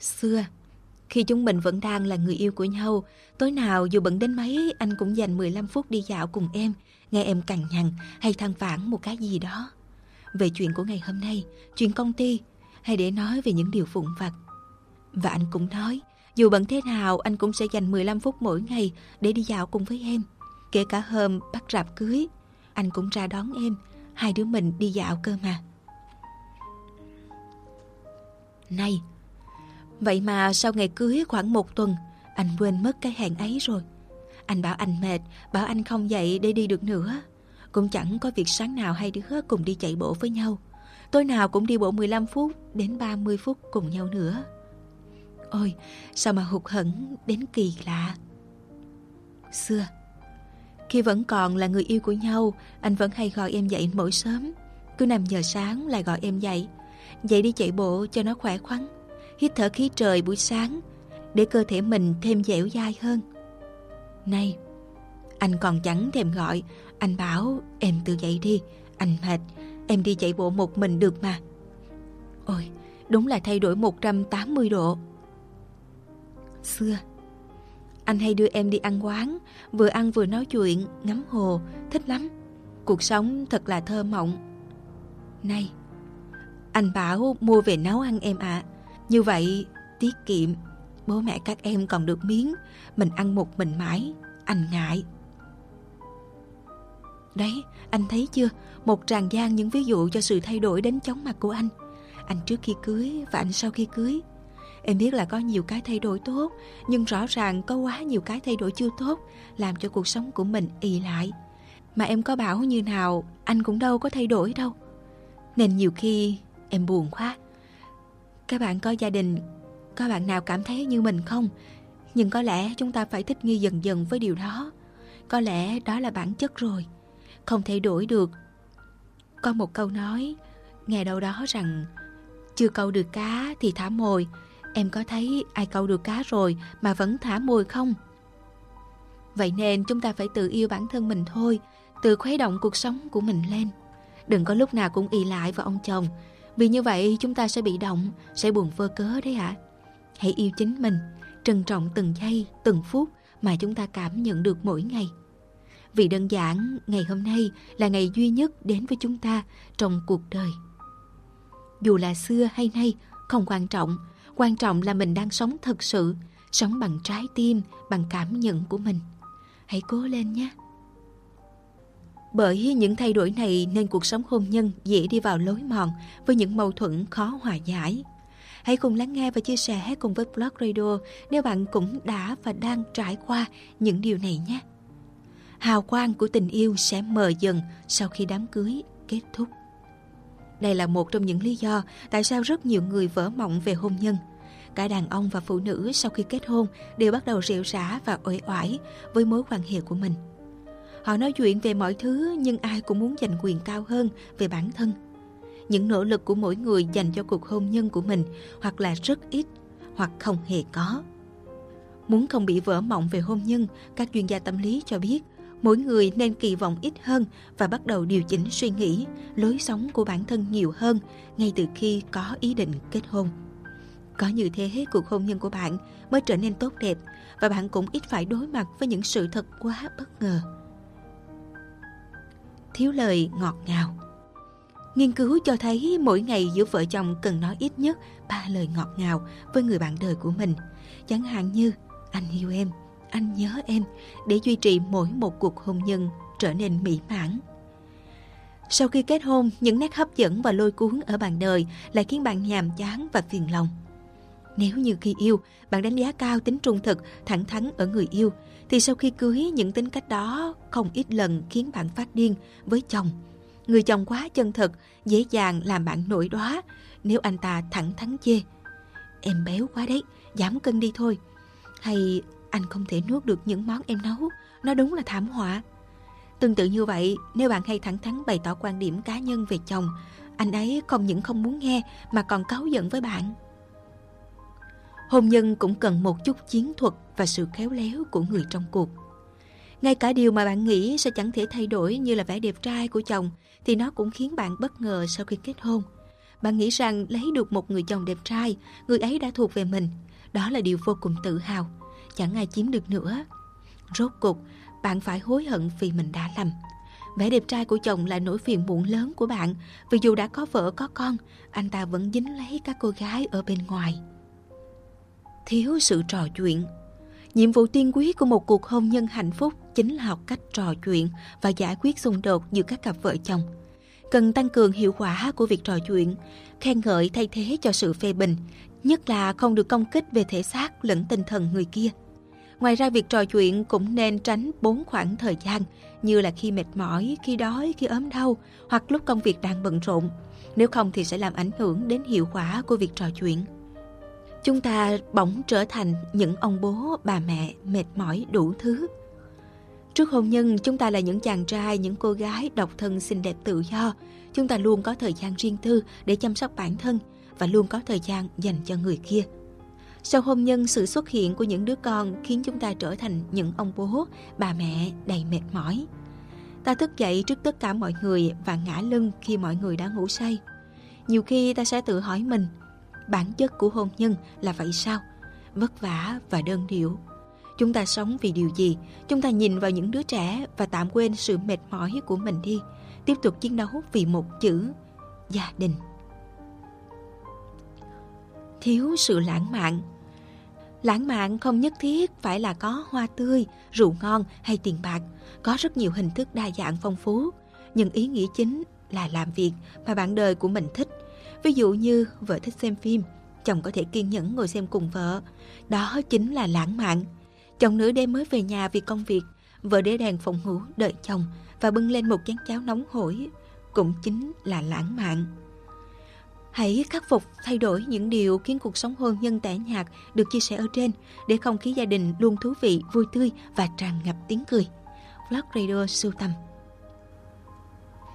Xưa, khi chúng mình vẫn đang là người yêu của nhau, tối nào dù bận đến mấy, anh cũng dành 15 phút đi dạo cùng em, nghe em cằn nhằn hay than vãn một cái gì đó. Về chuyện của ngày hôm nay, chuyện công ty, hay để nói về những điều phụng vặt. Và anh cũng nói, dù bận thế nào, anh cũng sẽ dành 15 phút mỗi ngày để đi dạo cùng với em. Kể cả hôm bắt rạp cưới, anh cũng ra đón em, hai đứa mình đi dạo cơ mà. Này, vậy mà sau ngày cưới khoảng một tuần, anh quên mất cái hẹn ấy rồi. Anh bảo anh mệt, bảo anh không dậy để đi được nữa. Cũng chẳng có việc sáng nào hai đứa cùng đi chạy bộ với nhau. Tối nào cũng đi bộ 15 phút đến 30 phút cùng nhau nữa. Ôi, sao mà hụt hẫng đến kỳ lạ. Xưa, khi vẫn còn là người yêu của nhau, anh vẫn hay gọi em dậy mỗi sớm. Cứ 5 giờ sáng lại gọi em dậy. Dậy đi chạy bộ cho nó khỏe khoắn. Hít thở khí trời buổi sáng để cơ thể mình thêm dẻo dai hơn. Này, anh còn chẳng thèm gọi, anh bảo em tự dậy đi, anh mệt, em đi chạy bộ một mình được mà. Ôi, đúng là thay đổi 180 độ. Xưa, anh hay đưa em đi ăn quán, vừa ăn vừa nói chuyện, ngắm hồ, thích lắm. Cuộc sống thật là thơ mộng. Này, anh bảo mua về nấu ăn em ạ. À. Như vậy, tiết kiệm, bố mẹ các em còn được miếng, mình ăn một mình mãi, anh ngại. Đấy, anh thấy chưa? Một tràng gian những ví dụ cho sự thay đổi đến chóng mặt của anh. Anh trước khi cưới và anh sau khi cưới. Em biết là có nhiều cái thay đổi tốt, nhưng rõ ràng có quá nhiều cái thay đổi chưa tốt, làm cho cuộc sống của mình ì lại. Mà em có bảo như nào, anh cũng đâu có thay đổi đâu. Nên nhiều khi em buồn quá. Các bạn có gia đình, có bạn nào cảm thấy như mình không? Nhưng có lẽ chúng ta phải thích nghi dần dần với điều đó. Có lẽ đó là bản chất rồi, không thể đổi được. Có một câu nói, nghe đâu đó rằng chưa câu được cá thì thả mồi, Em có thấy ai câu được cá rồi mà vẫn thả mồi không? Vậy nên chúng ta phải tự yêu bản thân mình thôi, tự khuấy động cuộc sống của mình lên. Đừng có lúc nào cũng ỷ lại vào ông chồng, vì như vậy chúng ta sẽ bị động, sẽ buồn vơ cớ đấy ạ. Hãy yêu chính mình, trân trọng từng giây, từng phút mà chúng ta cảm nhận được mỗi ngày. Vì đơn giản, ngày hôm nay là ngày duy nhất đến với chúng ta trong cuộc đời. Dù là xưa hay nay, không quan trọng, Quan trọng là mình đang sống thật sự, sống bằng trái tim, bằng cảm nhận của mình. Hãy cố lên nhé. Bởi những thay đổi này nên cuộc sống hôn nhân dễ đi vào lối mòn với những mâu thuẫn khó hòa giải. Hãy cùng lắng nghe và chia sẻ cùng với Blog Radio nếu bạn cũng đã và đang trải qua những điều này nhé. Hào quang của tình yêu sẽ mờ dần sau khi đám cưới kết thúc. Đây là một trong những lý do tại sao rất nhiều người vỡ mộng về hôn nhân. Cả đàn ông và phụ nữ sau khi kết hôn đều bắt đầu rệu rã và uể oải với mối quan hệ của mình. Họ nói chuyện về mọi thứ nhưng ai cũng muốn giành quyền cao hơn về bản thân. Những nỗ lực của mỗi người dành cho cuộc hôn nhân của mình hoặc là rất ít hoặc không hề có. Muốn không bị vỡ mộng về hôn nhân, các chuyên gia tâm lý cho biết mỗi người nên kỳ vọng ít hơn và bắt đầu điều chỉnh suy nghĩ, lối sống của bản thân nhiều hơn ngay từ khi có ý định kết hôn. Có như thế cuộc hôn nhân của bạn mới trở nên tốt đẹp và bạn cũng ít phải đối mặt với những sự thật quá bất ngờ. Thiếu lời ngọt ngào Nghiên cứu cho thấy mỗi ngày giữa vợ chồng cần nói ít nhất ba lời ngọt ngào với người bạn đời của mình. Chẳng hạn như anh yêu em, anh nhớ em để duy trì mỗi một cuộc hôn nhân trở nên mỹ mãn. Sau khi kết hôn, những nét hấp dẫn và lôi cuốn ở bạn đời lại khiến bạn nhàm chán và phiền lòng. Nếu như khi yêu, bạn đánh giá cao tính trung thực, thẳng thắn ở người yêu, thì sau khi cưới những tính cách đó không ít lần khiến bạn phát điên với chồng. Người chồng quá chân thật, dễ dàng làm bạn nổi đóa nếu anh ta thẳng thắn chê. Em béo quá đấy, giảm cân đi thôi. Hay anh không thể nuốt được những món em nấu, nó đúng là thảm họa. Tương tự như vậy, nếu bạn hay thẳng thắn bày tỏ quan điểm cá nhân về chồng, anh ấy không những không muốn nghe mà còn cáu giận với bạn. Hôn nhân cũng cần một chút chiến thuật và sự khéo léo của người trong cuộc. Ngay cả điều mà bạn nghĩ sẽ chẳng thể thay đổi như là vẻ đẹp trai của chồng thì nó cũng khiến bạn bất ngờ sau khi kết hôn. Bạn nghĩ rằng lấy được một người chồng đẹp trai, người ấy đã thuộc về mình. Đó là điều vô cùng tự hào. Chẳng ai chiếm được nữa. Rốt cục, bạn phải hối hận vì mình đã làm. Vẻ đẹp trai của chồng là nỗi phiền muộn lớn của bạn Vì dù đã có vợ có con Anh ta vẫn dính lấy các cô gái ở bên ngoài Thiếu sự trò chuyện Nhiệm vụ tiên quý của một cuộc hôn nhân hạnh phúc Chính là học cách trò chuyện Và giải quyết xung đột giữa các cặp vợ chồng Cần tăng cường hiệu quả của việc trò chuyện Khen ngợi thay thế cho sự phê bình Nhất là không được công kích về thể xác lẫn tinh thần người kia Ngoài ra việc trò chuyện cũng nên tránh bốn khoảng thời gian như là khi mệt mỏi, khi đói, khi ốm đau hoặc lúc công việc đang bận rộn. Nếu không thì sẽ làm ảnh hưởng đến hiệu quả của việc trò chuyện. Chúng ta bỗng trở thành những ông bố, bà mẹ mệt mỏi đủ thứ. Trước hôn nhân, chúng ta là những chàng trai, những cô gái độc thân xinh đẹp tự do. Chúng ta luôn có thời gian riêng tư để chăm sóc bản thân và luôn có thời gian dành cho người kia. Sau hôn nhân, sự xuất hiện của những đứa con khiến chúng ta trở thành những ông bố, bà mẹ đầy mệt mỏi. Ta thức dậy trước tất cả mọi người và ngã lưng khi mọi người đã ngủ say. Nhiều khi ta sẽ tự hỏi mình, bản chất của hôn nhân là vậy sao? Vất vả và đơn điệu. Chúng ta sống vì điều gì? Chúng ta nhìn vào những đứa trẻ và tạm quên sự mệt mỏi của mình đi. Tiếp tục chiến đấu vì một chữ, gia đình thiếu sự lãng mạn. Lãng mạn không nhất thiết phải là có hoa tươi, rượu ngon hay tiền bạc, có rất nhiều hình thức đa dạng phong phú, nhưng ý nghĩa chính là làm việc mà bạn đời của mình thích. Ví dụ như vợ thích xem phim, chồng có thể kiên nhẫn ngồi xem cùng vợ, đó chính là lãng mạn. Chồng nửa đêm mới về nhà vì công việc, vợ để đèn phòng ngủ đợi chồng và bưng lên một chén cháo nóng hổi, cũng chính là lãng mạn. Hãy khắc phục, thay đổi những điều khiến cuộc sống hôn nhân tẻ nhạt được chia sẻ ở trên để không khí gia đình luôn thú vị, vui tươi và tràn ngập tiếng cười. Vlog Radio sưu tầm